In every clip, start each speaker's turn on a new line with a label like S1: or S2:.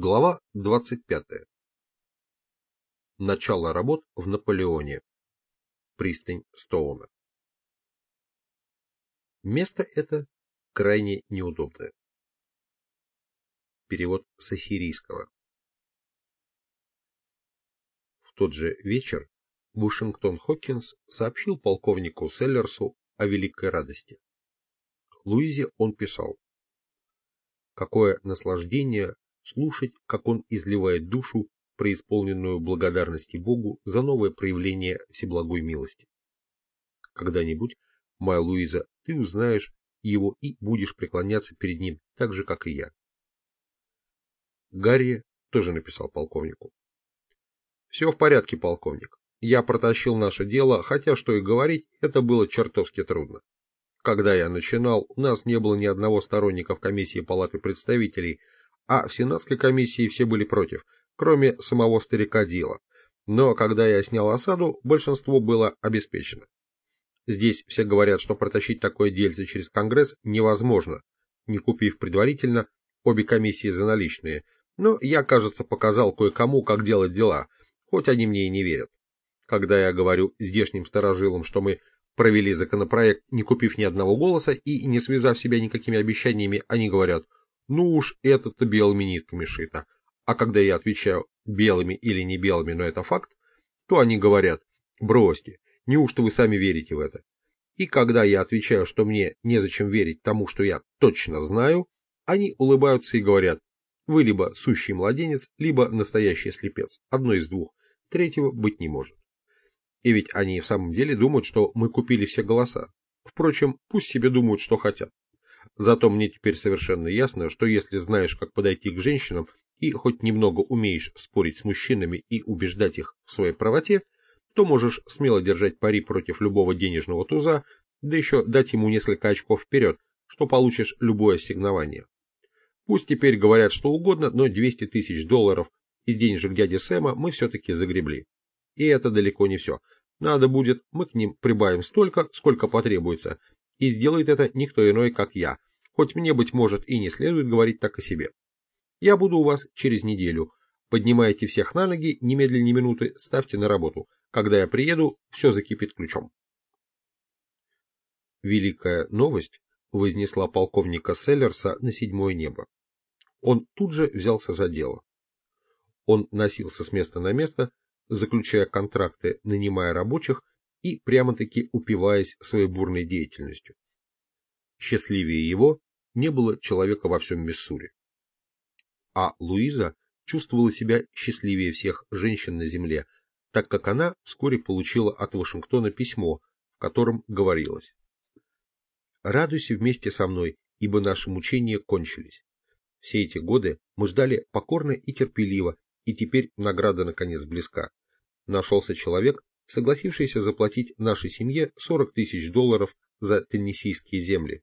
S1: Глава 25. Начало работ в Наполеоне. Пристань Стоуна. Место это крайне неудобное. Перевод с ассирийского. В тот же вечер Вашингтон Хокинс сообщил полковнику Селлерсу о великой радости. Луизе он писал. Какое наслаждение слушать, как он изливает душу, преисполненную благодарности Богу за новое проявление всеблагой милости. Когда-нибудь, моя Луиза, ты узнаешь его и будешь преклоняться перед ним, так же, как и я. Гарри тоже написал полковнику. Все в порядке, полковник. Я протащил наше дело, хотя, что и говорить, это было чертовски трудно. Когда я начинал, у нас не было ни одного сторонника в комиссии Палаты представителей, а в Сенатской комиссии все были против, кроме самого старика Дила. Но когда я снял осаду, большинство было обеспечено. Здесь все говорят, что протащить такое дельце через Конгресс невозможно, не купив предварительно обе комиссии за наличные. Но я, кажется, показал кое-кому, как делать дела, хоть они мне и не верят. Когда я говорю здешним старожилам, что мы провели законопроект, не купив ни одного голоса и не связав себя никакими обещаниями, они говорят – ну уж это-то белыми нитками шито. А когда я отвечаю белыми или не белыми, но это факт, то они говорят, бросьте, неужто вы сами верите в это? И когда я отвечаю, что мне незачем верить тому, что я точно знаю, они улыбаются и говорят, вы либо сущий младенец, либо настоящий слепец, одно из двух, третьего быть не может. И ведь они в самом деле думают, что мы купили все голоса. Впрочем, пусть себе думают, что хотят. Зато мне теперь совершенно ясно, что если знаешь, как подойти к женщинам и хоть немного умеешь спорить с мужчинами и убеждать их в своей правоте, то можешь смело держать пари против любого денежного туза, да еще дать ему несколько очков вперед, что получишь любое ассигнование. Пусть теперь говорят что угодно, но 200 тысяч долларов из денежек дяди Сэма мы все-таки загребли. И это далеко не все. Надо будет, мы к ним прибавим столько, сколько потребуется, и сделает это никто иной, как я, хоть мне, быть может, и не следует говорить так о себе. Я буду у вас через неделю. Поднимайте всех на ноги, немедленно ни минуты, ставьте на работу. Когда я приеду, все закипит ключом. Великая новость вознесла полковника Селлерса на седьмое небо. Он тут же взялся за дело. Он носился с места на место, заключая контракты, нанимая рабочих и прямо-таки упиваясь своей бурной деятельностью. Счастливее его не было человека во всем Миссури. А Луиза чувствовала себя счастливее всех женщин на земле, так как она вскоре получила от Вашингтона письмо, в котором говорилось «Радуйся вместе со мной, ибо наши мучения кончились. Все эти годы мы ждали покорно и терпеливо, и теперь награда наконец близка. Нашелся человек, согласившийся заплатить нашей семье 40 тысяч долларов за теннессийские земли.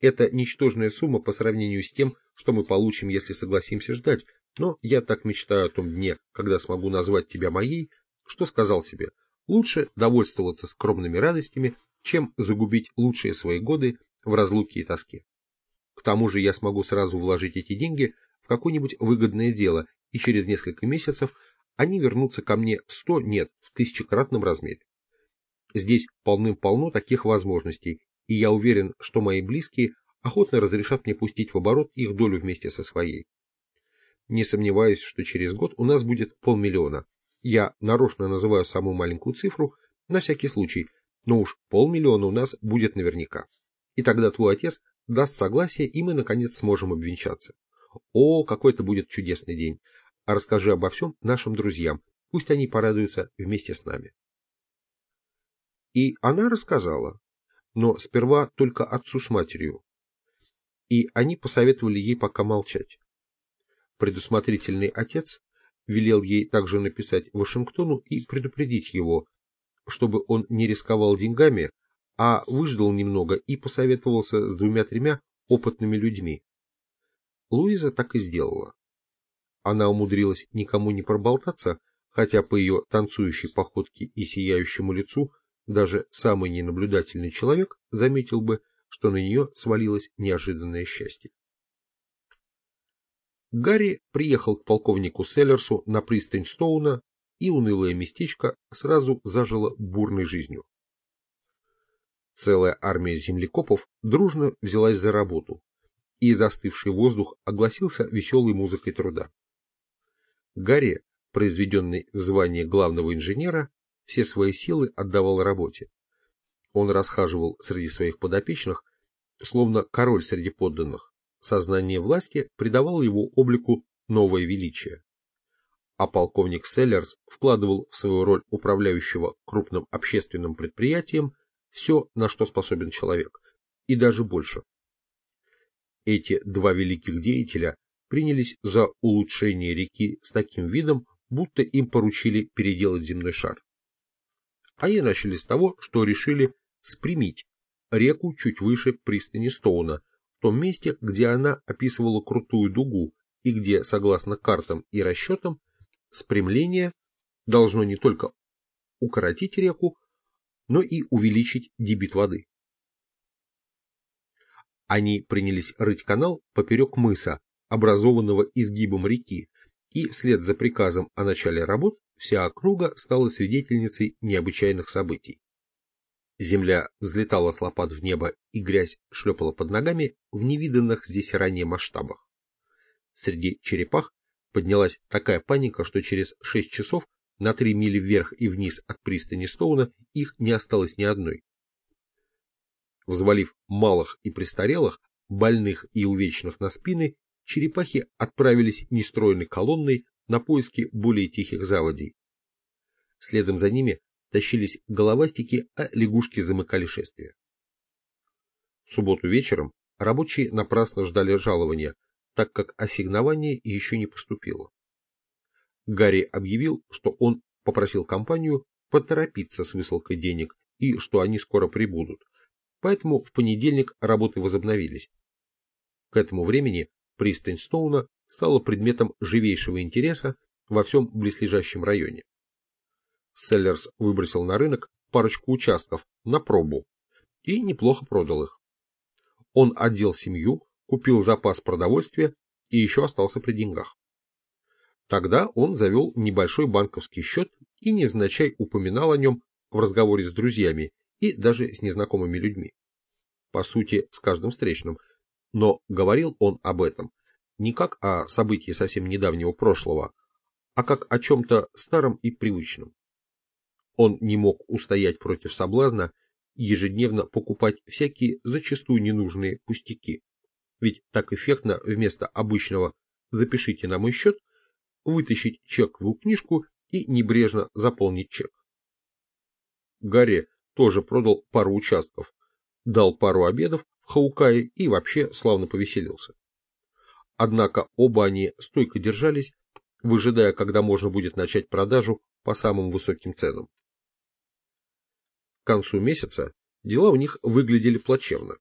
S1: Это ничтожная сумма по сравнению с тем, что мы получим, если согласимся ждать, но я так мечтаю о том дне, когда смогу назвать тебя моей, что сказал себе, лучше довольствоваться скромными радостями, чем загубить лучшие свои годы в разлуке и тоске. К тому же я смогу сразу вложить эти деньги в какое-нибудь выгодное дело, и через несколько месяцев они вернутся ко мне в сто, нет, в тысячекратном размере. Здесь полным-полно таких возможностей, и я уверен, что мои близкие охотно разрешат мне пустить в оборот их долю вместе со своей. Не сомневаюсь, что через год у нас будет полмиллиона. Я нарочно называю самую маленькую цифру, на всякий случай, но уж полмиллиона у нас будет наверняка. И тогда твой отец даст согласие, и мы, наконец, сможем обвенчаться. О, какой это будет чудесный день! А расскажи обо всем нашим друзьям, пусть они порадуются вместе с нами. И она рассказала, но сперва только отцу с матерью, и они посоветовали ей пока молчать. Предусмотрительный отец велел ей также написать Вашингтону и предупредить его, чтобы он не рисковал деньгами, а выждал немного и посоветовался с двумя-тремя опытными людьми. Луиза так и сделала. Она умудрилась никому не проболтаться, хотя по ее танцующей походке и сияющему лицу даже самый ненаблюдательный человек заметил бы, что на нее свалилось неожиданное счастье. Гарри приехал к полковнику Селлерсу на пристань Стоуна, и унылое местечко сразу зажило бурной жизнью. Целая армия землекопов дружно взялась за работу, и застывший воздух огласился веселой музыкой труда. Гарри, произведенный в звание главного инженера, все свои силы отдавал работе. Он расхаживал среди своих подопечных, словно король среди подданных. Сознание власти придавало его облику новое величие. А полковник Селлерс вкладывал в свою роль управляющего крупным общественным предприятием все, на что способен человек, и даже больше. Эти два великих деятеля принялись за улучшение реки с таким видом, будто им поручили переделать земной шар. Они начали с того, что решили спрямить реку чуть выше пристани Стоуна, в том месте, где она описывала крутую дугу и где, согласно картам и расчетам, спрямление должно не только укоротить реку, но и увеличить дебит воды. Они принялись рыть канал поперек мыса, образованного изгибом реки, и вслед за приказом о начале работ вся округа стала свидетельницей необычайных событий. Земля взлетала с лопат в небо, и грязь шлепала под ногами в невиданных здесь ранее масштабах. Среди черепах поднялась такая паника, что через шесть часов на три мили вверх и вниз от пристани Стоуна их не осталось ни одной. Взвалив малых и престарелых, больных и увечных на спины, черепахи отправились нестройной колонной на поиски более тихих заводей. Следом за ними тащились головастики, а лягушки замыкали шествие. В субботу вечером рабочие напрасно ждали жалования, так как ассигнование еще не поступило. Гарри объявил, что он попросил компанию поторопиться с высылкой денег и что они скоро прибудут, поэтому в понедельник работы возобновились. К этому времени пристань Стоуна стала предметом живейшего интереса во всем близлежащем районе. Селлерс выбросил на рынок парочку участков на пробу и неплохо продал их. Он одел семью, купил запас продовольствия и еще остался при деньгах. Тогда он завел небольшой банковский счет и невзначай упоминал о нем в разговоре с друзьями и даже с незнакомыми людьми. По сути, с каждым встречным. Но говорил он об этом не как о событии совсем недавнего прошлого, а как о чем-то старом и привычном. Он не мог устоять против соблазна ежедневно покупать всякие зачастую ненужные пустяки. Ведь так эффектно вместо обычного «запишите на мой счет» вытащить чековую книжку и небрежно заполнить чек. Гарри тоже продал пару участков, дал пару обедов в Хаукае и вообще славно повеселился. Однако оба они стойко держались, выжидая, когда можно будет начать продажу по самым высоким ценам. К концу месяца дела у них выглядели плачевно.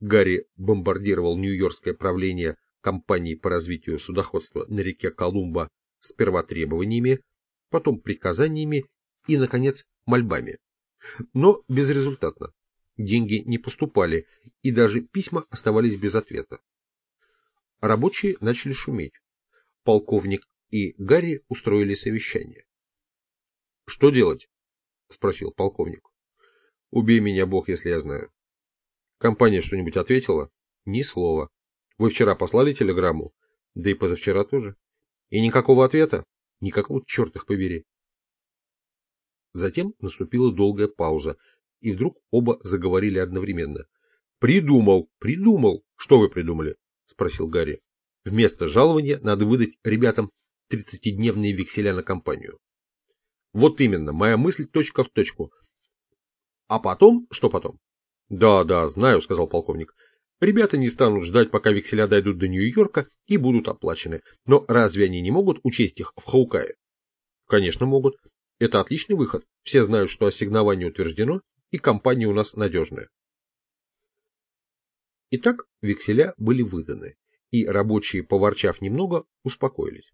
S1: Гарри бомбардировал Нью-Йоркское правление компании по развитию судоходства на реке Колумба сперва требованиями, потом приказаниями и, наконец, мольбами. Но безрезультатно. Деньги не поступали, и даже письма оставались без ответа. Рабочие начали шуметь. Полковник и Гарри устроили совещание. «Что делать?» — спросил полковник. «Убей меня, Бог, если я знаю». «Компания что-нибудь ответила?» «Ни слова. Вы вчера послали телеграмму? Да и позавчера тоже. И никакого ответа? Никакого, черт их побери. Затем наступила долгая пауза, и вдруг оба заговорили одновременно. «Придумал, придумал! Что вы придумали?» — спросил Гарри. «Вместо жалования надо выдать ребятам тридцатидневные векселя на компанию». «Вот именно, моя мысль точка в точку. А потом, что потом?» «Да, да, знаю», — сказал полковник. Ребята не станут ждать, пока векселя дойдут до Нью-Йорка и будут оплачены. Но разве они не могут учесть их в Хаукае? Конечно, могут. Это отличный выход. Все знают, что ассигнование утверждено, и компания у нас надежная. Итак, векселя были выданы, и рабочие, поворчав немного, успокоились.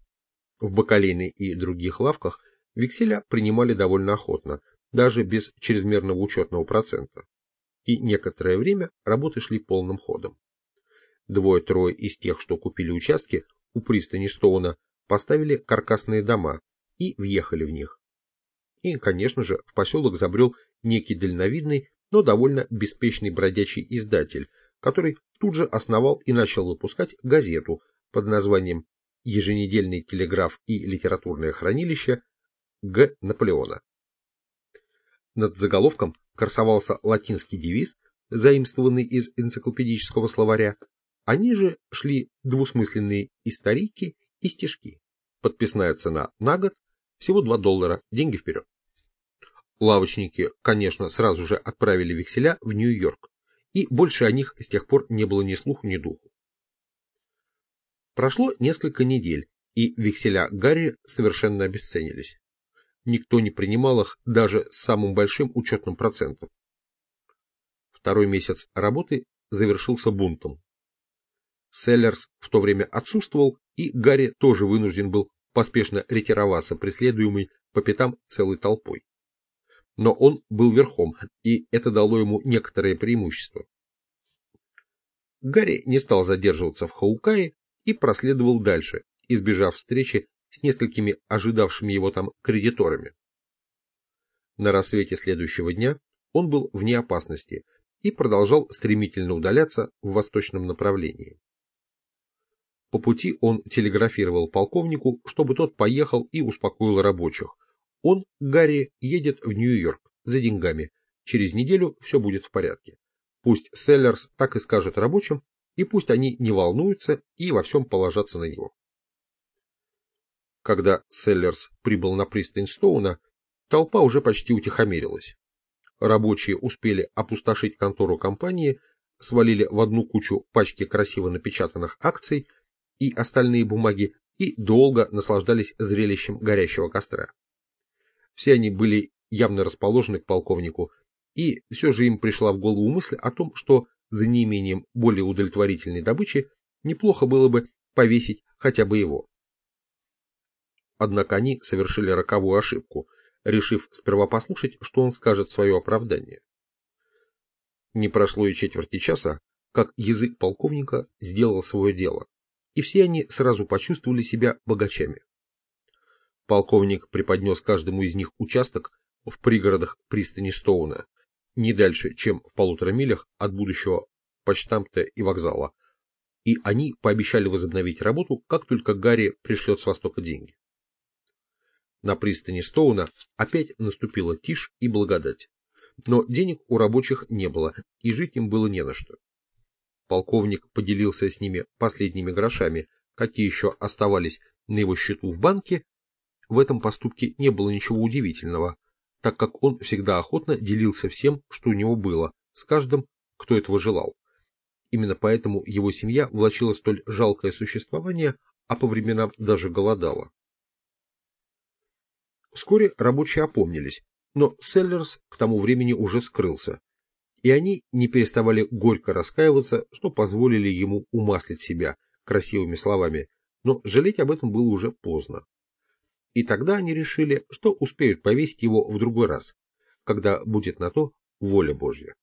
S1: В бакалейной и других лавках векселя принимали довольно охотно, даже без чрезмерного учетного процента и некоторое время работы шли полным ходом. Двое-трое из тех, что купили участки, у пристани Стоуна, поставили каркасные дома и въехали в них. И, конечно же, в поселок забрел некий дальновидный, но довольно беспечный бродячий издатель, который тут же основал и начал выпускать газету под названием «Еженедельный телеграф и литературное хранилище Г. Наполеона». Над заголовком красовался латинский девиз, заимствованный из энциклопедического словаря, а ниже шли двусмысленные историки и стишки. Подписная цена на год всего 2 доллара, деньги вперед. Лавочники, конечно, сразу же отправили векселя в Нью-Йорк, и больше о них с тех пор не было ни слуху, ни духу. Прошло несколько недель, и векселя Гарри совершенно обесценились. Никто не принимал их даже с самым большим учетным процентом. Второй месяц работы завершился бунтом. Селлерс в то время отсутствовал, и Гарри тоже вынужден был поспешно ретироваться, преследуемый по пятам целой толпой но он был верхом, и это дало ему некоторое преимущество. Гарри не стал задерживаться в Хаукае и проследовал дальше, избежав встречи с несколькими ожидавшими его там кредиторами. На рассвете следующего дня он был вне опасности и продолжал стремительно удаляться в восточном направлении. По пути он телеграфировал полковнику, чтобы тот поехал и успокоил рабочих, он, Гарри, едет в Нью-Йорк за деньгами. Через неделю все будет в порядке. Пусть Селлерс так и скажет рабочим, и пусть они не волнуются и во всем положатся на него. Когда Селлерс прибыл на пристань Стоуна, толпа уже почти утихомирилась. Рабочие успели опустошить контору компании, свалили в одну кучу пачки красиво напечатанных акций и остальные бумаги и долго наслаждались зрелищем горящего костра. Все они были явно расположены к полковнику, и все же им пришла в голову мысль о том, что за неимением более удовлетворительной добычи неплохо было бы повесить хотя бы его. Однако они совершили роковую ошибку, решив сперва послушать, что он скажет свое оправдание. Не прошло и четверти часа, как язык полковника сделал свое дело, и все они сразу почувствовали себя богачами. Полковник преподнес каждому из них участок в пригородах пристани Стоуна, не дальше, чем в полутора милях от будущего почтамта и вокзала, и они пообещали возобновить работу, как только Гарри пришлет с востока деньги. На пристани Стоуна опять наступила тишь и благодать, но денег у рабочих не было, и жить им было не на что. Полковник поделился с ними последними грошами, какие еще оставались на его счету в банке, в этом поступке не было ничего удивительного, так как он всегда охотно делился всем, что у него было, с каждым, кто этого желал. Именно поэтому его семья влачила столь жалкое существование, а по временам даже голодала. Вскоре рабочие опомнились, но Селлерс к тому времени уже скрылся, и они не переставали горько раскаиваться, что позволили ему умаслить себя красивыми словами, но жалеть об этом было уже поздно. И тогда они решили, что успеют повесить его в другой раз, когда будет на то воля Божья.